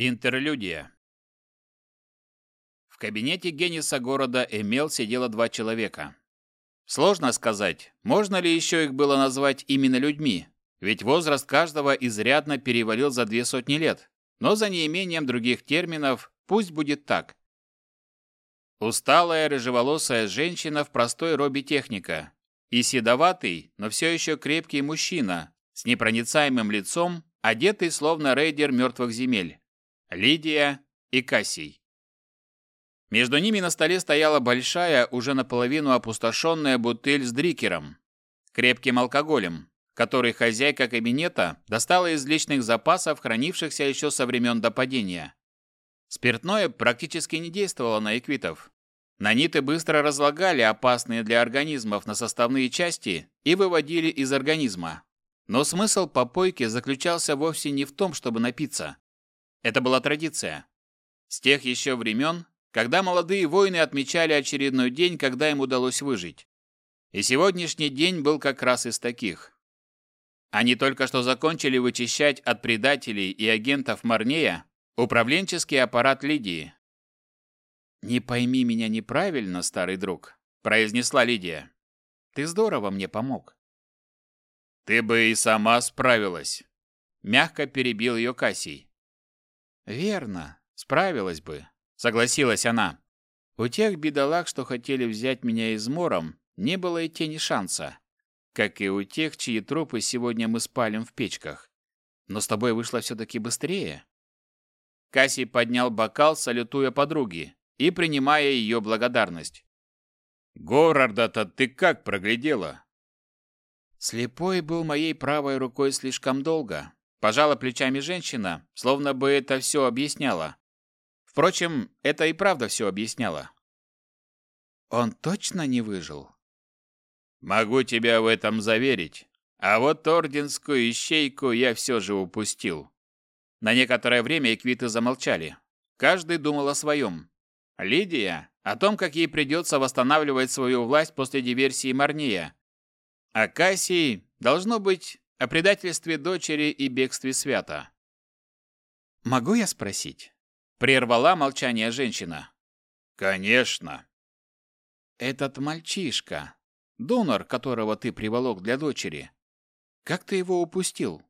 Интерлюдия. В кабинете Гениса города Эмел сидело два человека. Сложно сказать, можно ли еще их было назвать именно людьми, ведь возраст каждого изрядно перевалил за две сотни лет, но за неимением других терминов пусть будет так. Усталая рыжеволосая женщина в простой робе техника и седоватый, но все еще крепкий мужчина с непроницаемым лицом, одетый словно рейдер мертвых земель. Лидия и Кассий. Между ними на столе стояла большая, уже наполовину опустошенная бутыль с дрикером, крепким алкоголем, который хозяйка кабинета достала из личных запасов, хранившихся еще со времен допадения. Спиртное практически не действовало на эквитов. Наниты быстро разлагали опасные для организмов на составные части и выводили из организма. Но смысл попойки заключался вовсе не в том, чтобы напиться. Это была традиция. С тех еще времен, когда молодые воины отмечали очередной день, когда им удалось выжить. И сегодняшний день был как раз из таких. Они только что закончили вычищать от предателей и агентов Марнея управленческий аппарат Лидии. «Не пойми меня неправильно, старый друг», – произнесла Лидия. «Ты здорово мне помог». «Ты бы и сама справилась», – мягко перебил ее Кассий. «Верно, справилась бы», — согласилась она. «У тех бедолаг, что хотели взять меня измором, не было и тени шанса. Как и у тех, чьи трупы сегодня мы спалим в печках. Но с тобой вышло все-таки быстрее». Кассий поднял бокал, салютуя подруге и принимая ее благодарность. «Горарда-то ты как проглядела?» Слепой был моей правой рукой слишком долго, Пожала плечами женщина, словно бы это все объясняло. Впрочем, это и правда все объясняло. Он точно не выжил? Могу тебя в этом заверить. А вот орденскую ищейку я все же упустил. На некоторое время эквиты замолчали. Каждый думал о своем. Лидия – о том, как ей придется восстанавливать свою власть после диверсии Марния. А Кассий, должно быть, о предательстве дочери и бегстве свята. «Могу я спросить?» – прервала молчание женщина. «Конечно!» «Этот мальчишка, донор, которого ты приволок для дочери, как ты его упустил?»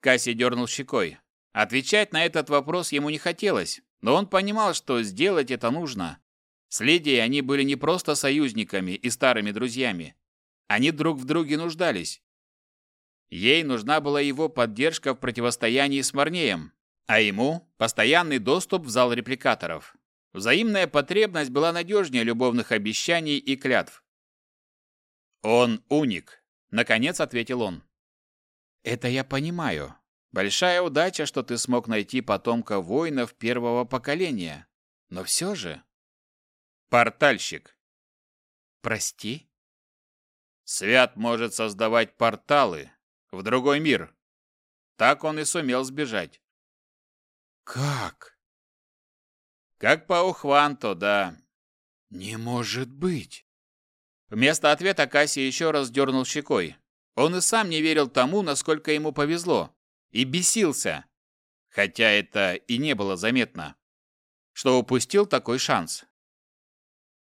Касси дернул щекой. Отвечать на этот вопрос ему не хотелось, но он понимал, что сделать это нужно. С Лидией они были не просто союзниками и старыми друзьями. Они друг в друге нуждались. Ей нужна была его поддержка в противостоянии с Марнеем, а ему – постоянный доступ в зал репликаторов. Взаимная потребность была надежнее любовных обещаний и клятв. «Он уник», – наконец ответил он. «Это я понимаю. Большая удача, что ты смог найти потомка воинов первого поколения. Но все же...» «Портальщик». «Прости?» «Свят может создавать порталы, в другой мир. Так он и сумел сбежать. Как? Как по ухванту, да. Не может быть. Вместо ответа Касси еще раз дернул щекой. Он и сам не верил тому, насколько ему повезло. И бесился. Хотя это и не было заметно. Что упустил такой шанс.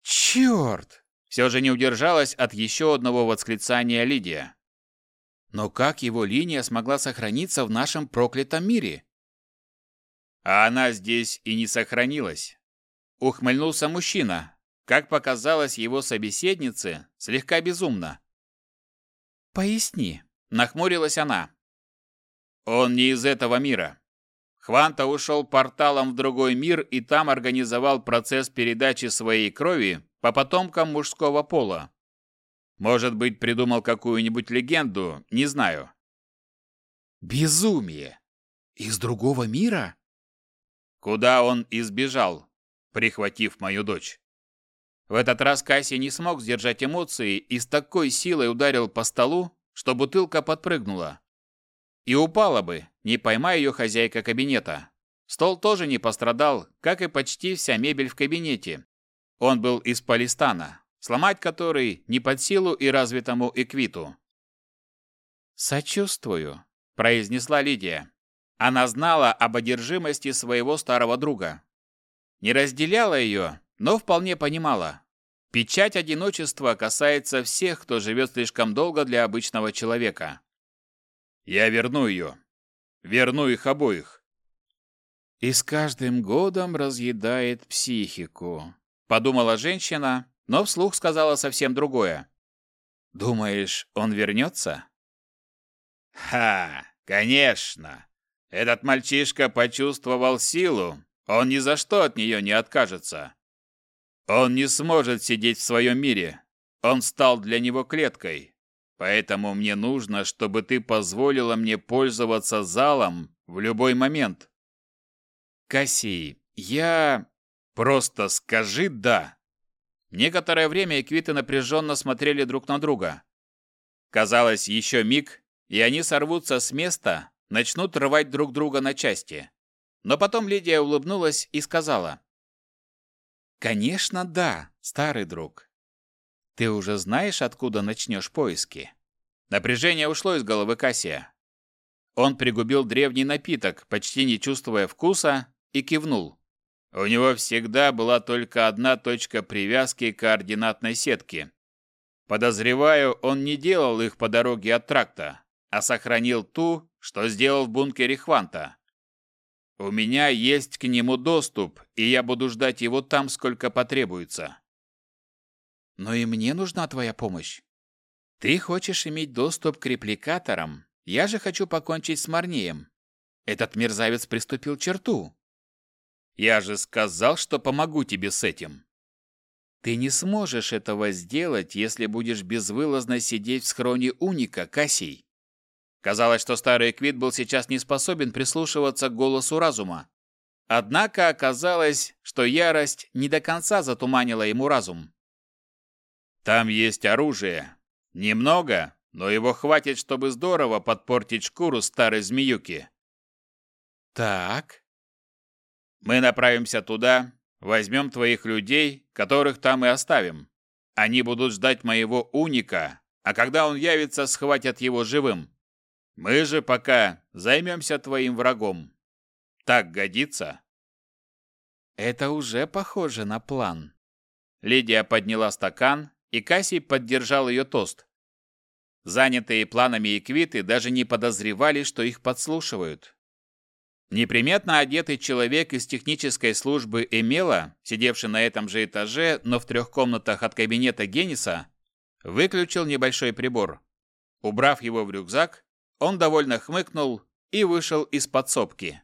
«Черт!» Все же не удержалась от еще одного восклицания Лидия. Но как его линия смогла сохраниться в нашем проклятом мире? А она здесь и не сохранилась. Ухмыльнулся мужчина. Как показалось его собеседнице, слегка безумно. «Поясни», — нахмурилась она. «Он не из этого мира. Хванта ушел порталом в другой мир и там организовал процесс передачи своей крови по потомкам мужского пола. Может быть, придумал какую-нибудь легенду, не знаю. Безумие! Из другого мира? Куда он избежал, прихватив мою дочь? В этот раз Касси не смог сдержать эмоции и с такой силой ударил по столу, что бутылка подпрыгнула. И упала бы, не поймая ее хозяйка кабинета. Стол тоже не пострадал, как и почти вся мебель в кабинете. Он был из полистана, сломать который не под силу и развитому эквиту. «Сочувствую», – произнесла Лидия. Она знала об одержимости своего старого друга. Не разделяла ее, но вполне понимала. Печать одиночества касается всех, кто живет слишком долго для обычного человека. Я верну ее. Верну их обоих. И с каждым годом разъедает психику, подумала женщина, но вслух сказала совсем другое. Думаешь, он вернется? Ха, конечно. Этот мальчишка почувствовал силу, он ни за что от нее не откажется. Он не сможет сидеть в своем мире. Он стал для него клеткой. Поэтому мне нужно, чтобы ты позволила мне пользоваться залом в любой момент. Кассий, я... Просто скажи «да». Некоторое время эквиты напряженно смотрели друг на друга. Казалось, еще миг, и они сорвутся с места, начнут рвать друг друга на части. Но потом Лидия улыбнулась и сказала. «Конечно, да, старый друг. Ты уже знаешь, откуда начнешь поиски?» Напряжение ушло из головы Кассия. Он пригубил древний напиток, почти не чувствуя вкуса, и кивнул. У него всегда была только одна точка привязки к координатной сетке. Подозреваю, он не делал их по дороге от тракта, а сохранил ту, что сделал в бункере Хванта. У меня есть к нему доступ, и я буду ждать его там, сколько потребуется. Но и мне нужна твоя помощь. Ты хочешь иметь доступ к репликаторам, я же хочу покончить с Марнием. Этот мерзавец приступил черту. Я же сказал, что помогу тебе с этим. Ты не сможешь этого сделать, если будешь безвылазно сидеть в схроне Уника, Кассий. Казалось, что старый Квит был сейчас не способен прислушиваться к голосу разума. Однако оказалось, что ярость не до конца затуманила ему разум. «Там есть оружие. Немного, но его хватит, чтобы здорово подпортить шкуру старой змеюки». «Так». «Мы направимся туда, возьмем твоих людей, которых там и оставим. Они будут ждать моего уника, а когда он явится, схватят его живым. Мы же пока займемся твоим врагом. Так годится?» «Это уже похоже на план». Лидия подняла стакан, и Кассий поддержал ее тост. Занятые планами эквиты даже не подозревали, что их подслушивают. Неприметно одетый человек из технической службы Эмела, сидевший на этом же этаже, но в трех комнатах от кабинета Гениса, выключил небольшой прибор. Убрав его в рюкзак, он довольно хмыкнул и вышел из подсобки.